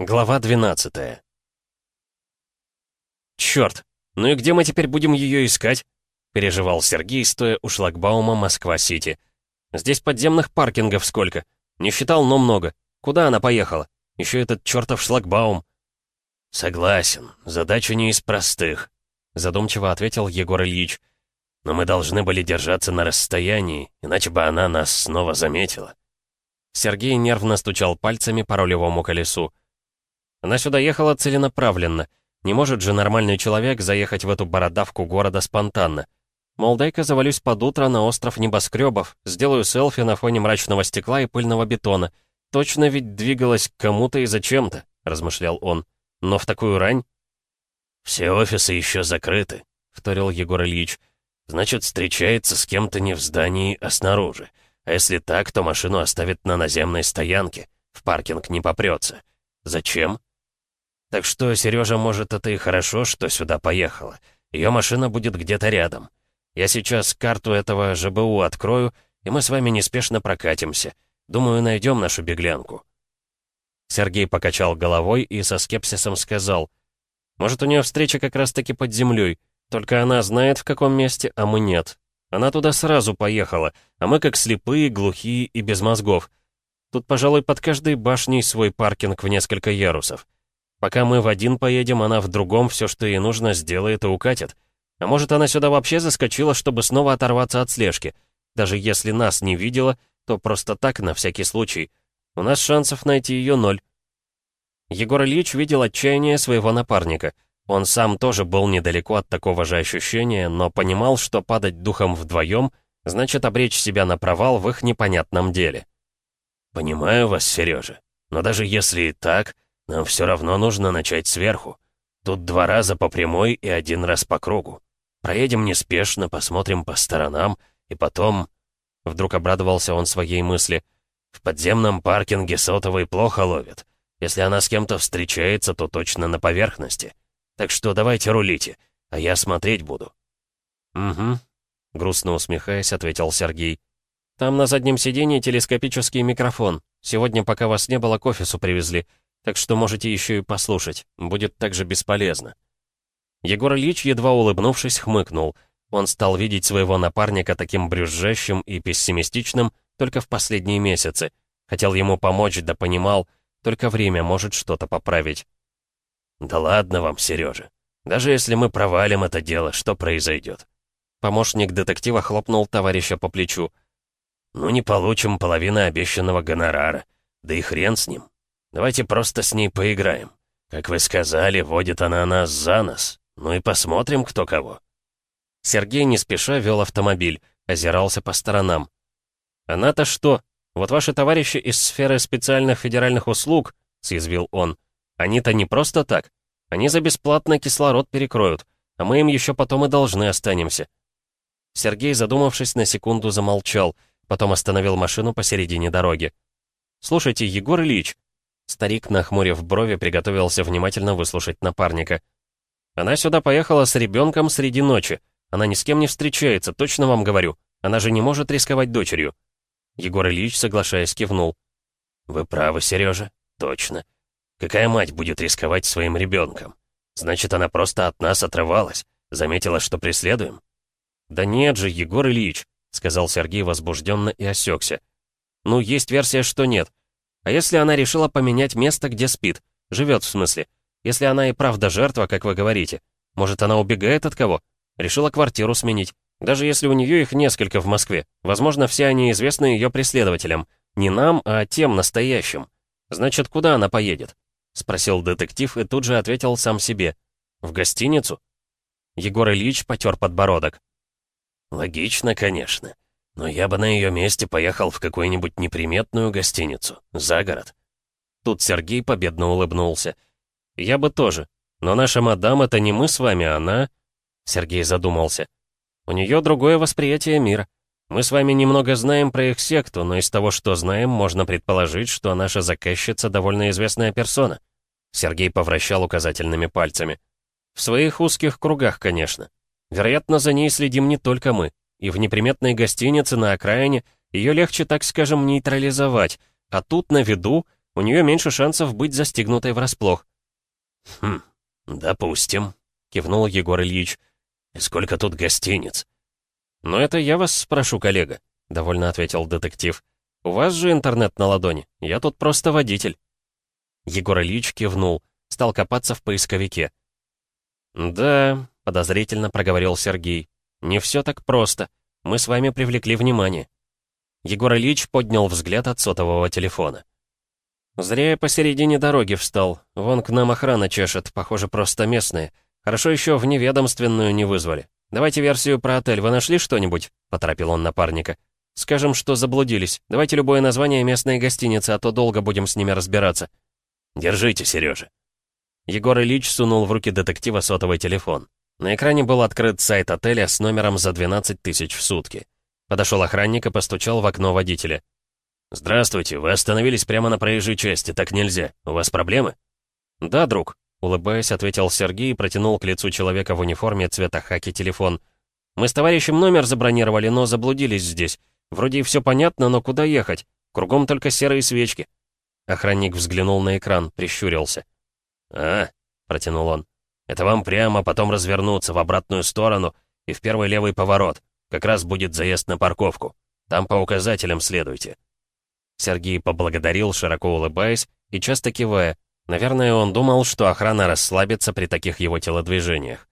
Глава 12 «Чёрт! Ну и где мы теперь будем её искать?» — переживал Сергей, стоя у шлагбаума Москва-Сити. «Здесь подземных паркингов сколько? Не считал, но много. Куда она поехала? Ещё этот чёртов шлагбаум». «Согласен, задача не из простых», — задумчиво ответил Егор Ильич. «Но мы должны были держаться на расстоянии, иначе бы она нас снова заметила». Сергей нервно стучал пальцами по рулевому колесу. Она сюда ехала целенаправленно. Не может же нормальный человек заехать в эту бородавку города спонтанно. Мол, дай-ка завалюсь под утро на остров небоскребов, сделаю селфи на фоне мрачного стекла и пыльного бетона. Точно ведь двигалась к кому-то и зачем-то, размышлял он. Но в такую рань? «Все офисы еще закрыты», — вторил Егор Ильич. «Значит, встречается с кем-то не в здании, а снаружи. А если так, то машину оставит на наземной стоянке. В паркинг не попрется. Зачем? Так что, Сережа, может, это и хорошо, что сюда поехала. Ее машина будет где-то рядом. Я сейчас карту этого ЖБУ открою, и мы с вами неспешно прокатимся. Думаю, найдем нашу беглянку». Сергей покачал головой и со скепсисом сказал, «Может, у нее встреча как раз-таки под землей, только она знает, в каком месте, а мы нет. Она туда сразу поехала, а мы как слепые, глухие и без мозгов. Тут, пожалуй, под каждой башней свой паркинг в несколько ярусов. Пока мы в один поедем, она в другом все, что ей нужно, сделает и укатит. А может, она сюда вообще заскочила, чтобы снова оторваться от слежки. Даже если нас не видела, то просто так, на всякий случай. У нас шансов найти ее ноль. Егор Ильич видел отчаяние своего напарника. Он сам тоже был недалеко от такого же ощущения, но понимал, что падать духом вдвоем значит обречь себя на провал в их непонятном деле. «Понимаю вас, Сережа, но даже если и так, нам все равно нужно начать сверху. Тут два раза по прямой и один раз по кругу. Проедем неспешно, посмотрим по сторонам, и потом...» Вдруг обрадовался он своей мысли. «В подземном паркинге сотовый плохо ловит. Если она с кем-то встречается, то точно на поверхности. Так что давайте рулите, а я смотреть буду». «Угу», — грустно усмехаясь, ответил Сергей. «Там на заднем сиденье телескопический микрофон. Сегодня, пока вас не было, к офису привезли так что можете еще и послушать, будет также бесполезно». Егор Ильич, едва улыбнувшись, хмыкнул. Он стал видеть своего напарника таким брюзжащим и пессимистичным только в последние месяцы. Хотел ему помочь, да понимал, только время может что-то поправить. «Да ладно вам, Сережа. Даже если мы провалим это дело, что произойдет?» Помощник детектива хлопнул товарища по плечу. «Ну не получим половины обещанного гонорара. Да и хрен с ним. Давайте просто с ней поиграем. Как вы сказали, водит она нас за нос. Ну и посмотрим, кто кого». Сергей не спеша вел автомобиль, озирался по сторонам. «Она-то что? Вот ваши товарищи из сферы специальных федеральных услуг», — съязвил он. «Они-то не просто так. Они за бесплатно кислород перекроют, а мы им еще потом и должны останемся». Сергей, задумавшись на секунду, замолчал, потом остановил машину посередине дороги. «Слушайте, Егор Ильич», Старик, нахмурив брови, приготовился внимательно выслушать напарника. «Она сюда поехала с ребенком среди ночи. Она ни с кем не встречается, точно вам говорю. Она же не может рисковать дочерью». Егор Ильич, соглашаясь, кивнул. «Вы правы, Сережа, точно. Какая мать будет рисковать своим ребенком? Значит, она просто от нас отрывалась, заметила, что преследуем?» «Да нет же, Егор Ильич», — сказал Сергей возбужденно и осекся. «Ну, есть версия, что нет. А если она решила поменять место, где спит? Живет, в смысле. Если она и правда жертва, как вы говорите. Может, она убегает от кого? Решила квартиру сменить. Даже если у нее их несколько в Москве. Возможно, все они известны ее преследователям. Не нам, а тем настоящим. Значит, куда она поедет? Спросил детектив и тут же ответил сам себе. В гостиницу? Егор Ильич потер подбородок. «Логично, конечно. Но я бы на ее месте поехал в какую-нибудь неприметную гостиницу, за город. Тут Сергей победно улыбнулся. «Я бы тоже. Но наша мадам — это не мы с вами, она...» Сергей задумался. «У нее другое восприятие мира. Мы с вами немного знаем про их секту, но из того, что знаем, можно предположить, что наша заказчица довольно известная персона». Сергей повращал указательными пальцами. «В своих узких кругах, конечно. Вероятно, за ней следим не только мы и в неприметной гостинице на окраине ее легче, так скажем, нейтрализовать, а тут на виду У нее меньше шансов быть застигнутой врасплох. «Хм, допустим», — кивнул Егор Ильич. «И сколько тут гостиниц?» «Но это я вас спрошу, коллега», — довольно ответил детектив. «У вас же интернет на ладони. Я тут просто водитель». Егор Ильич кивнул, стал копаться в поисковике. «Да», — подозрительно проговорил Сергей. «Не все так просто. Мы с вами привлекли внимание». Егор Ильич поднял взгляд от сотового телефона. «Зря я посередине дороги встал. Вон к нам охрана чешет, похоже, просто местные. Хорошо еще в неведомственную не вызвали. Давайте версию про отель. Вы нашли что-нибудь?» — поторопил он напарника. «Скажем, что заблудились. Давайте любое название местной гостиницы, а то долго будем с ними разбираться». «Держите, Сережа». Егор Ильич сунул в руки детектива сотовый телефон. На экране был открыт сайт отеля с номером за 12 тысяч в сутки. Подошел охранник и постучал в окно водителя. «Здравствуйте, вы остановились прямо на проезжей части, так нельзя. У вас проблемы?» «Да, друг», — улыбаясь, ответил Сергей и протянул к лицу человека в униформе цвета хаки телефон. «Мы с товарищем номер забронировали, но заблудились здесь. Вроде и все понятно, но куда ехать? Кругом только серые свечки». Охранник взглянул на экран, прищурился. «А», — протянул он, — «это вам прямо потом развернуться в обратную сторону и в первый левый поворот. Как раз будет заезд на парковку. Там по указателям следуйте». Сергей поблагодарил, широко улыбаясь и часто кивая. Наверное, он думал, что охрана расслабится при таких его телодвижениях.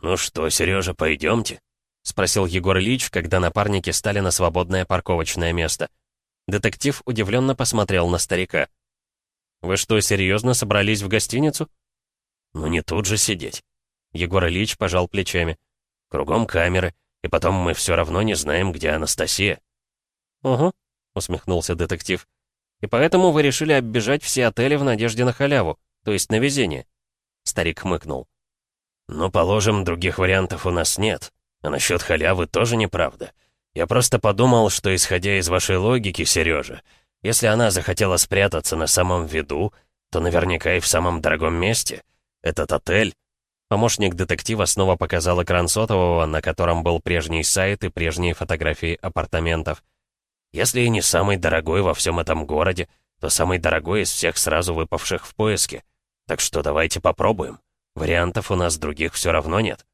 «Ну что, Сережа, пойдемте?» — спросил Егор Ильич, когда напарники стали на свободное парковочное место. Детектив удивленно посмотрел на старика. «Вы что, серьезно собрались в гостиницу?» «Ну не тут же сидеть». Егор Ильич пожал плечами. «Кругом камеры, и потом мы все равно не знаем, где Анастасия». «Угу», — усмехнулся детектив. «И поэтому вы решили оббежать все отели в надежде на халяву, то есть на везение?» Старик хмыкнул. «Ну, положим, других вариантов у нас нет. А насчет халявы тоже неправда. Я просто подумал, что, исходя из вашей логики, Сережа, если она захотела спрятаться на самом виду, то наверняка и в самом дорогом месте. Этот отель...» Помощник детектива снова показал экран сотового, на котором был прежний сайт и прежние фотографии апартаментов. Если и не самый дорогой во всем этом городе, то самый дорогой из всех сразу выпавших в поиске. Так что давайте попробуем. Вариантов у нас других все равно нет».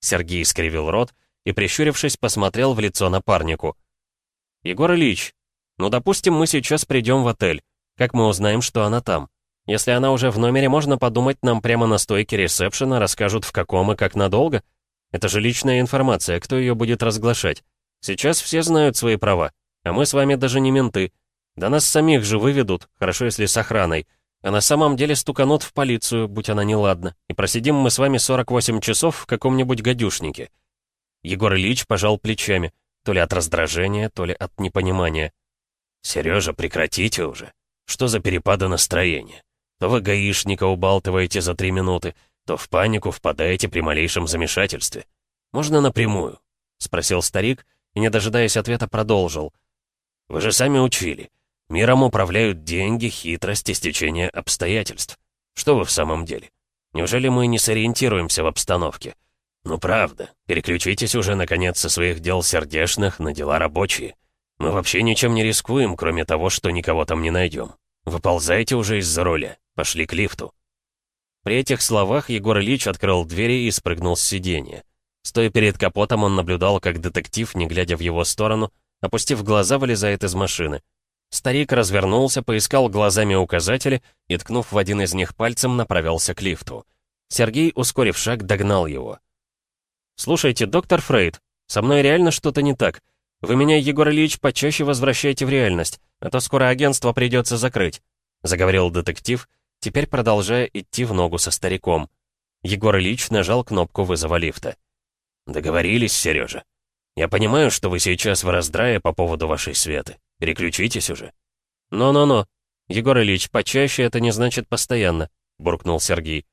Сергей скривил рот и, прищурившись, посмотрел в лицо напарнику. «Егор Ильич, ну, допустим, мы сейчас придем в отель. Как мы узнаем, что она там? Если она уже в номере, можно подумать, нам прямо на стойке ресепшена расскажут, в каком и как надолго. Это же личная информация, кто ее будет разглашать? Сейчас все знают свои права. А мы с вами даже не менты. Да нас самих же выведут, хорошо если с охраной. А на самом деле стуканут в полицию, будь она неладна. И просидим мы с вами 48 часов в каком-нибудь гадюшнике». Егор Ильич пожал плечами, то ли от раздражения, то ли от непонимания. «Сережа, прекратите уже. Что за перепады настроения? То вы гаишника убалтываете за три минуты, то в панику впадаете при малейшем замешательстве. Можно напрямую?» — спросил старик и, не дожидаясь ответа, продолжил — вы же сами учили. Миром управляют деньги, хитрость и стечение обстоятельств. Что вы в самом деле? Неужели мы не сориентируемся в обстановке? Ну правда, переключитесь уже, наконец, со своих дел сердечных на дела рабочие. Мы вообще ничем не рискуем, кроме того, что никого там не найдем. Выползайте уже из-за руля. Пошли к лифту. При этих словах Егор Ильич открыл двери и спрыгнул с сиденья. Стоя перед капотом, он наблюдал, как детектив, не глядя в его сторону, опустив глаза, вылезает из машины. Старик развернулся, поискал глазами указатели и, ткнув в один из них пальцем, направился к лифту. Сергей, ускорив шаг, догнал его. «Слушайте, доктор Фрейд, со мной реально что-то не так. Вы меня, Егор Ильич, почаще возвращайте в реальность, а то скоро агентство придется закрыть», — заговорил детектив, теперь продолжая идти в ногу со стариком. Егор Ильич нажал кнопку вызова лифта. «Договорились, Сережа», я понимаю, что вы сейчас в раздрае по поводу вашей Светы. Переключитесь уже». «Но-но-но. Егор Ильич, почаще это не значит постоянно», — буркнул Сергей.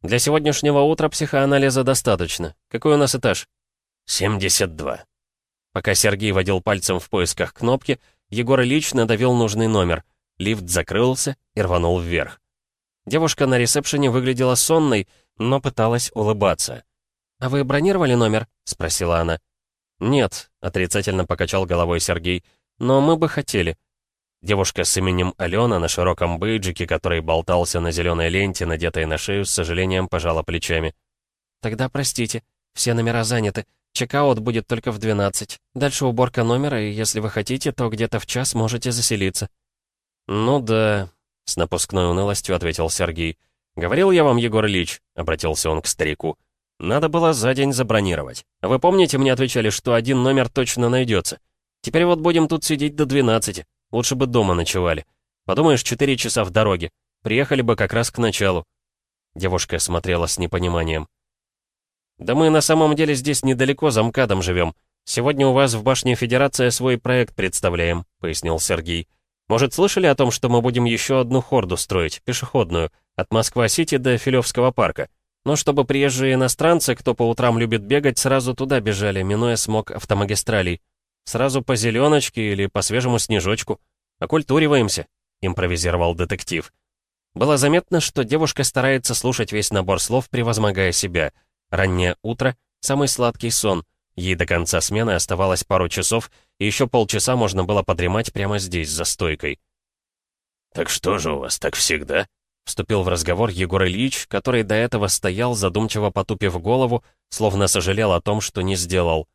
«Для сегодняшнего утра психоанализа достаточно. Какой у нас этаж?» «72». Пока Сергей водил пальцем в поисках кнопки, Егор Ильич надавил нужный номер. Лифт закрылся и рванул вверх. Девушка на ресепшене выглядела сонной, но пыталась улыбаться. «А вы бронировали номер?» — спросила она. «Нет», — отрицательно покачал головой Сергей, — «но мы бы хотели». Девушка с именем Алена на широком бейджике, который болтался на зеленой ленте, надетой на шею, с сожалением пожала плечами. «Тогда простите, все номера заняты. Чекаут будет только в 12. Дальше уборка номера, и если вы хотите, то где-то в час можете заселиться». «Ну да», — с напускной унылостью ответил Сергей. «Говорил я вам, Егор Ильич», — обратился он к старику. «Надо было за день забронировать. Вы помните, мне отвечали, что один номер точно найдется? Теперь вот будем тут сидеть до 12. Лучше бы дома ночевали. Подумаешь, четыре часа в дороге. Приехали бы как раз к началу». Девушка смотрела с непониманием. «Да мы на самом деле здесь недалеко за МКАДом живем. Сегодня у вас в башне Федерация свой проект представляем», — пояснил Сергей. «Может, слышали о том, что мы будем еще одну хорду строить, пешеходную, от Москва-Сити до Филевского парка? Но чтобы приезжие иностранцы, кто по утрам любит бегать, сразу туда бежали, минуя смог автомагистралей. Сразу по зеленочке или по свежему снежочку. Окультуриваемся», — импровизировал детектив. Было заметно, что девушка старается слушать весь набор слов, превозмогая себя. Раннее утро — самый сладкий сон. Ей до конца смены оставалось пару часов, и еще полчаса можно было подремать прямо здесь, за стойкой. «Так что же у вас, так всегда?» Вступил в разговор Егор Ильич, который до этого стоял, задумчиво потупив голову, словно сожалел о том, что не сделал.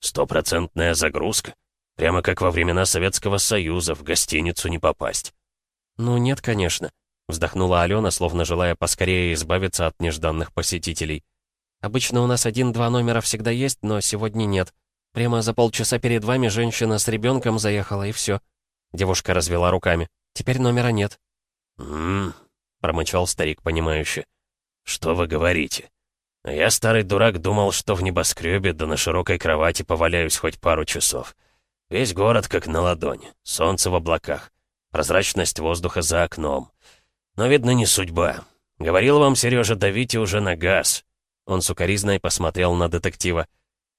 Стопроцентная загрузка. Прямо как во времена Советского Союза, в гостиницу не попасть. «Ну нет, конечно», — вздохнула Алена, словно желая поскорее избавиться от нежданных посетителей. «Обычно у нас один-два номера всегда есть, но сегодня нет. Прямо за полчаса перед вами женщина с ребенком заехала, и все». Девушка развела руками. «Теперь номера нет». «М-м-м», промычал старик, понимающе. «Что вы говорите? Я, старый дурак, думал, что в небоскребе да на широкой кровати поваляюсь хоть пару часов. Весь город как на ладони, солнце в облаках, прозрачность воздуха за окном. Но, видно, не судьба. Говорил вам, Сережа, давите уже на газ. Он сукоризной посмотрел на детектива.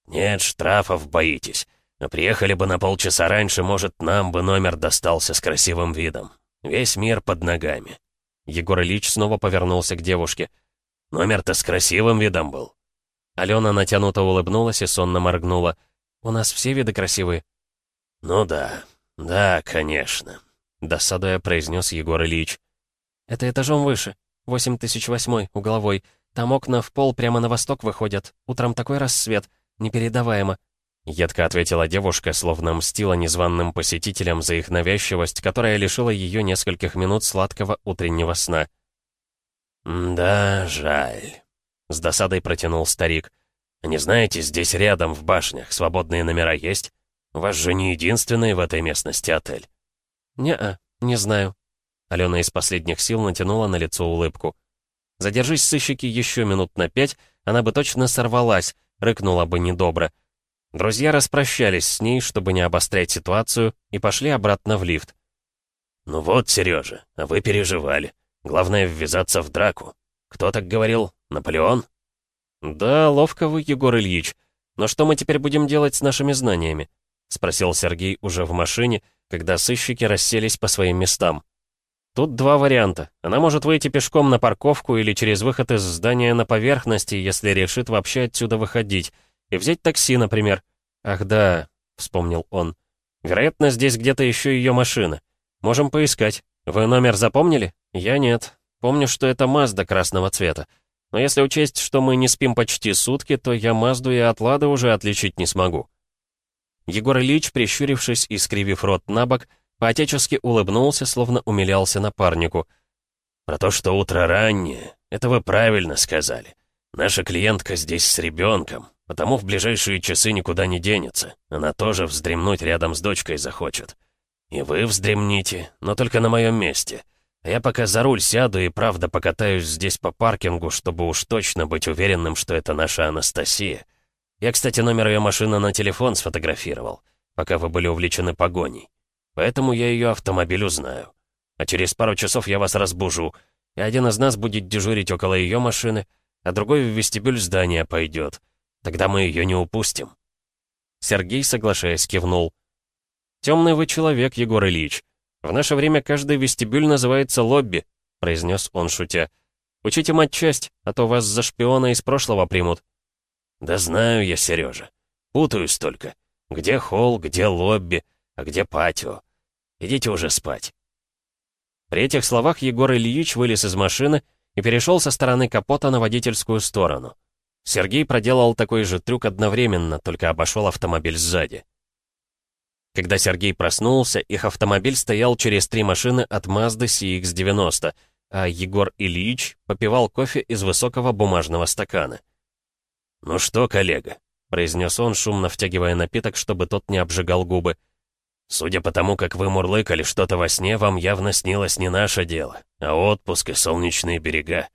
«Нет, штрафов боитесь. Но приехали бы на полчаса раньше, может, нам бы номер достался с красивым видом. Весь мир под ногами». Егор Ильич снова повернулся к девушке. Номер-то с красивым видом был». Алена натянуто улыбнулась и сонно моргнула. «У нас все виды красивые». «Ну да, да, конечно», — досадуя произнес Егор Ильич. «Это этажом выше, 8008, угловой. Там окна в пол прямо на восток выходят. Утром такой рассвет, непередаваемо». Едко ответила девушка, словно мстила незваным посетителям за их навязчивость, которая лишила ее нескольких минут сладкого утреннего сна. «Да, жаль», — с досадой протянул старик. «Не знаете, здесь рядом, в башнях, свободные номера есть? У вас же не единственный в этой местности отель». «Не-а, не знаю». Алена из последних сил натянула на лицо улыбку. «Задержись, сыщики, еще минут на пять, она бы точно сорвалась, рыкнула бы недобро». Друзья распрощались с ней, чтобы не обострять ситуацию, и пошли обратно в лифт. «Ну вот, Сережа, а вы переживали. Главное ввязаться в драку. Кто так говорил? Наполеон? Да, ловко вы, Егор Ильич. Но что мы теперь будем делать с нашими знаниями? Спросил Сергей уже в машине, когда сыщики расселись по своим местам. Тут два варианта. Она может выйти пешком на парковку или через выход из здания на поверхности, если решит вообще отсюда выходить. И взять такси, например. Ах да, вспомнил он. Вероятно, здесь где-то еще ее машина. Можем поискать. Вы номер запомнили? «Я нет. Помню, что это Мазда красного цвета. Но если учесть, что мы не спим почти сутки, то я Мазду и от Лады уже отличить не смогу». Егор Ильич, прищурившись и скривив рот на бок, поотечески улыбнулся, словно умилялся напарнику. «Про то, что утро раннее, это вы правильно сказали. Наша клиентка здесь с ребенком, потому в ближайшие часы никуда не денется. Она тоже вздремнуть рядом с дочкой захочет. И вы вздремните, но только на моем месте». Я пока за руль сяду и правда покатаюсь здесь по паркингу, чтобы уж точно быть уверенным, что это наша Анастасия. Я, кстати, номер ее машины на телефон сфотографировал, пока вы были увлечены погоней. Поэтому я ее автомобиль узнаю. А через пару часов я вас разбужу, и один из нас будет дежурить около ее машины, а другой в вестибюль здания пойдет. Тогда мы ее не упустим». Сергей, соглашаясь, кивнул. «Темный вы человек, Егор Ильич. «В наше время каждый вестибюль называется лобби», — произнес он, шутя. «Учите матчасть, а то вас за шпиона из прошлого примут». «Да знаю я, Сережа. Путаюсь только. Где холл, где лобби, а где патио. Идите уже спать». При этих словах Егор Ильич вылез из машины и перешел со стороны капота на водительскую сторону. Сергей проделал такой же трюк одновременно, только обошел автомобиль сзади. Когда Сергей проснулся, их автомобиль стоял через три машины от Mazda CX-90, а Егор Ильич попивал кофе из высокого бумажного стакана. «Ну что, коллега?» — произнес он, шумно втягивая напиток, чтобы тот не обжигал губы. «Судя по тому, как вы мурлыкали что-то во сне, вам явно снилось не наше дело, а отпуск и солнечные берега.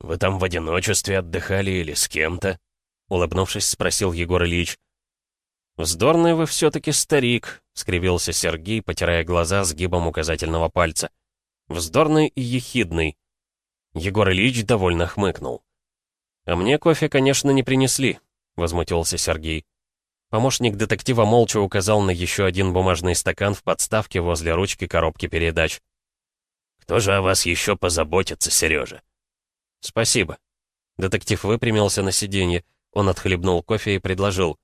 Вы там в одиночестве отдыхали или с кем-то?» Улыбнувшись, спросил Егор Ильич. «Вздорный вы все-таки старик», — скривился Сергей, потирая глаза сгибом указательного пальца. «Вздорный и ехидный». Егор Ильич довольно хмыкнул. «А мне кофе, конечно, не принесли», — возмутился Сергей. Помощник детектива молча указал на еще один бумажный стакан в подставке возле ручки коробки передач. «Кто же о вас еще позаботится, Сережа?» «Спасибо». Детектив выпрямился на сиденье. Он отхлебнул кофе и предложил.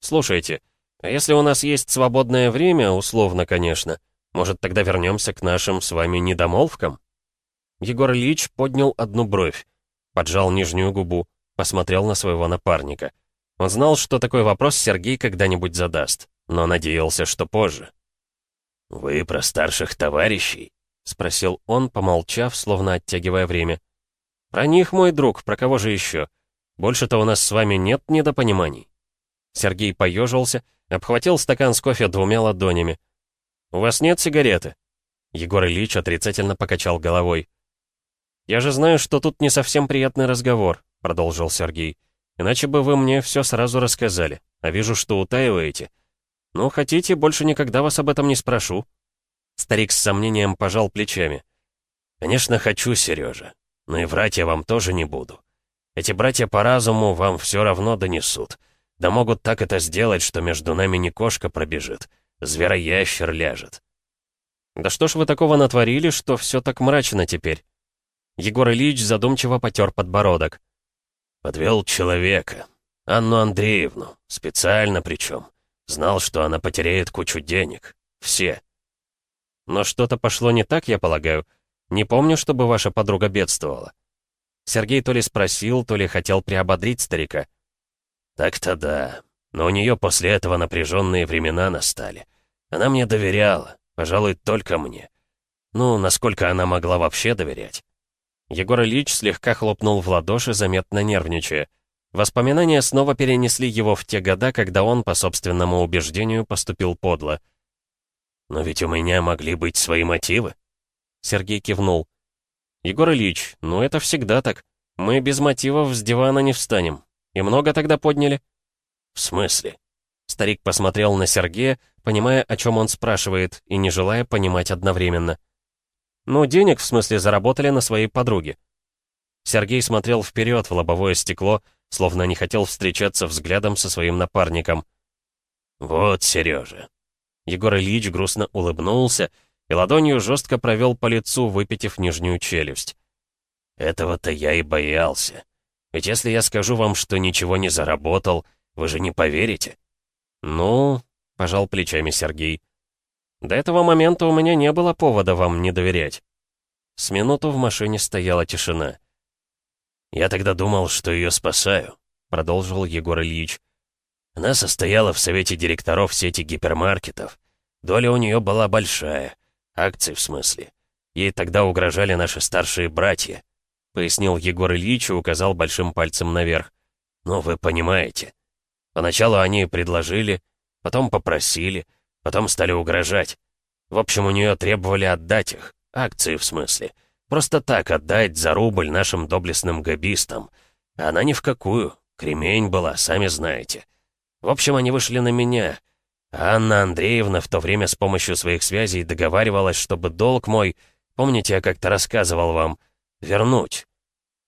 «Слушайте, а если у нас есть свободное время, условно, конечно, может, тогда вернемся к нашим с вами недомолвкам?» Егор Ильич поднял одну бровь, поджал нижнюю губу, посмотрел на своего напарника. Он знал, что такой вопрос Сергей когда-нибудь задаст, но надеялся, что позже. «Вы про старших товарищей?» — спросил он, помолчав, словно оттягивая время. «Про них, мой друг, про кого же еще? Больше-то у нас с вами нет недопониманий». Сергей поежился, обхватил стакан с кофе двумя ладонями. «У вас нет сигареты?» Егор Ильич отрицательно покачал головой. «Я же знаю, что тут не совсем приятный разговор», — продолжил Сергей. «Иначе бы вы мне все сразу рассказали, а вижу, что утаиваете. Ну, хотите, больше никогда вас об этом не спрошу». Старик с сомнением пожал плечами. «Конечно, хочу, Сережа, но и врать я вам тоже не буду. Эти братья по разуму вам все равно донесут. Да могут так это сделать, что между нами не кошка пробежит, звероящер ляжет. Да что ж вы такого натворили, что все так мрачно теперь? Егор Ильич задумчиво потер подбородок. Подвел человека. Анну Андреевну. Специально причем. Знал, что она потеряет кучу денег. Все. Но что-то пошло не так, я полагаю. Не помню, чтобы ваша подруга бедствовала. Сергей то ли спросил, то ли хотел приободрить старика. Так-то да. Но у нее после этого напряженные времена настали. Она мне доверяла, пожалуй, только мне. Ну, насколько она могла вообще доверять? Егор Ильич слегка хлопнул в ладоши, заметно нервничая. Воспоминания снова перенесли его в те года, когда он, по собственному убеждению, поступил подло. «Но ведь у меня могли быть свои мотивы?» Сергей кивнул. «Егор Ильич, ну это всегда так. Мы без мотивов с дивана не встанем. «И много тогда подняли?» «В смысле?» Старик посмотрел на Сергея, понимая, о чем он спрашивает, и не желая понимать одновременно. «Ну, денег, в смысле, заработали на своей подруге». Сергей смотрел вперед в лобовое стекло, словно не хотел встречаться взглядом со своим напарником. «Вот, Сережа». Егор Ильич грустно улыбнулся и ладонью жестко провел по лицу, выпитив нижнюю челюсть. «Этого-то я и боялся. Ведь если я скажу вам, что ничего не заработал, вы же не поверите». «Ну...» — пожал плечами Сергей. «До этого момента у меня не было повода вам не доверять». С минуту в машине стояла тишина. «Я тогда думал, что ее спасаю», — продолжил Егор Ильич. «Она состояла в совете директоров сети гипермаркетов. Доля у нее была большая. Акции в смысле. Ей тогда угрожали наши старшие братья. — пояснил Егор Ильич и указал большим пальцем наверх. «Ну, вы понимаете. Поначалу они предложили, потом попросили, потом стали угрожать. В общем, у нее требовали отдать их, акции в смысле. Просто так отдать за рубль нашим доблестным габистам. А она ни в какую, кремень была, сами знаете. В общем, они вышли на меня. Анна Андреевна в то время с помощью своих связей договаривалась, чтобы долг мой, помните, я как-то рассказывал вам, — вернуть».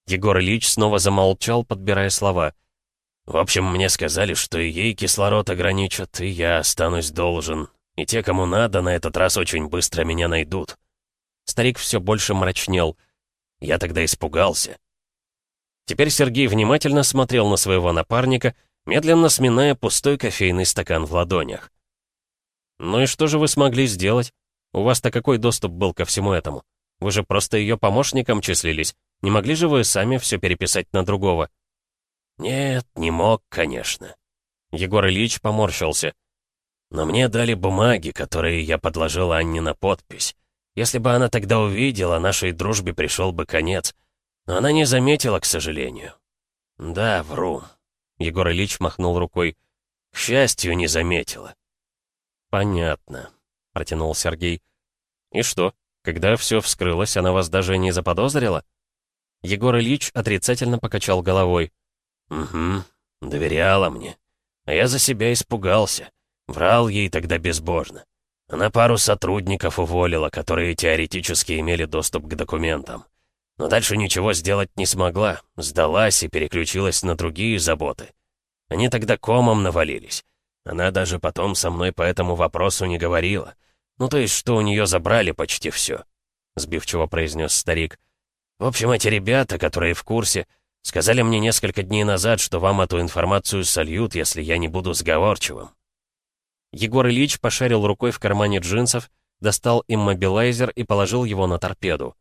Егор Ильич снова замолчал, подбирая слова. «В общем, мне сказали, что и ей кислород ограничат, и я останусь должен. И те, кому надо, на этот раз очень быстро меня найдут». Старик все больше мрачнел. Я тогда испугался. Теперь Сергей внимательно смотрел на своего напарника, медленно сминая пустой кофейный стакан в ладонях. «Ну и что же вы смогли сделать?» У вас-то какой доступ был ко всему этому? Вы же просто ее помощником числились. Не могли же вы сами все переписать на другого?» «Нет, не мог, конечно». Егор Ильич поморщился. «Но мне дали бумаги, которые я подложил Анне на подпись. Если бы она тогда увидела, нашей дружбе пришел бы конец. Но она не заметила, к сожалению. Да, вру». Егор Ильич махнул рукой. «К счастью, не заметила». «Понятно», — протянул Сергей. «И что, когда все вскрылось, она вас даже не заподозрила?» Егор Ильич отрицательно покачал головой. «Угу, доверяла мне. А я за себя испугался. Врал ей тогда безбожно. Она пару сотрудников уволила, которые теоретически имели доступ к документам. Но дальше ничего сделать не смогла, сдалась и переключилась на другие заботы. Они тогда комом навалились. Она даже потом со мной по этому вопросу не говорила. Ну, то есть, что у нее забрали почти все, сбивчиво произнес старик. В общем, эти ребята, которые в курсе, сказали мне несколько дней назад, что вам эту информацию сольют, если я не буду сговорчивым. Егор Ильич пошарил рукой в кармане джинсов, достал иммобилайзер и положил его на торпеду.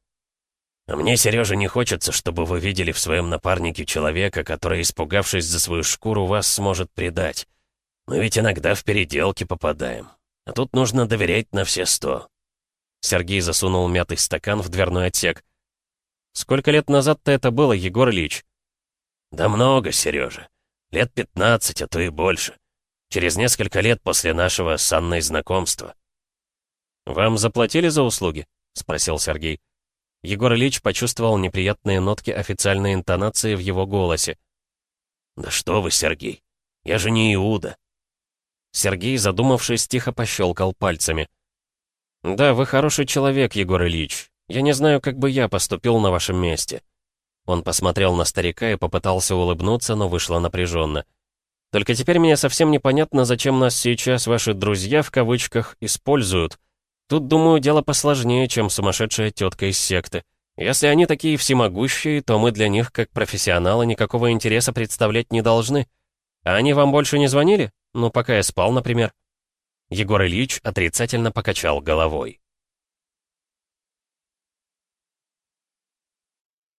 «А мне, Сережа, не хочется, чтобы вы видели в своем напарнике человека, который, испугавшись за свою шкуру, вас сможет предать. Мы ведь иногда в переделки попадаем. А тут нужно доверять на все сто». Сергей засунул мятый стакан в дверной отсек. «Сколько лет назад-то это было, Егор Ильич?» «Да много, Сережа. Лет пятнадцать, а то и больше. Через несколько лет после нашего с Анной знакомства». «Вам заплатили за услуги?» — спросил Сергей. Егор Ильич почувствовал неприятные нотки официальной интонации в его голосе. «Да что вы, Сергей, я же не Иуда». Сергей, задумавшись, тихо пощелкал пальцами. «Да, вы хороший человек, Егор Ильич. Я не знаю, как бы я поступил на вашем месте». Он посмотрел на старика и попытался улыбнуться, но вышло напряженно. «Только теперь мне совсем непонятно, зачем нас сейчас ваши «друзья» в кавычках используют. Тут, думаю, дело посложнее, чем сумасшедшая тетка из секты. Если они такие всемогущие, то мы для них, как профессионалы, никакого интереса представлять не должны. А они вам больше не звонили? Ну, пока я спал, например». Егор Ильич отрицательно покачал головой.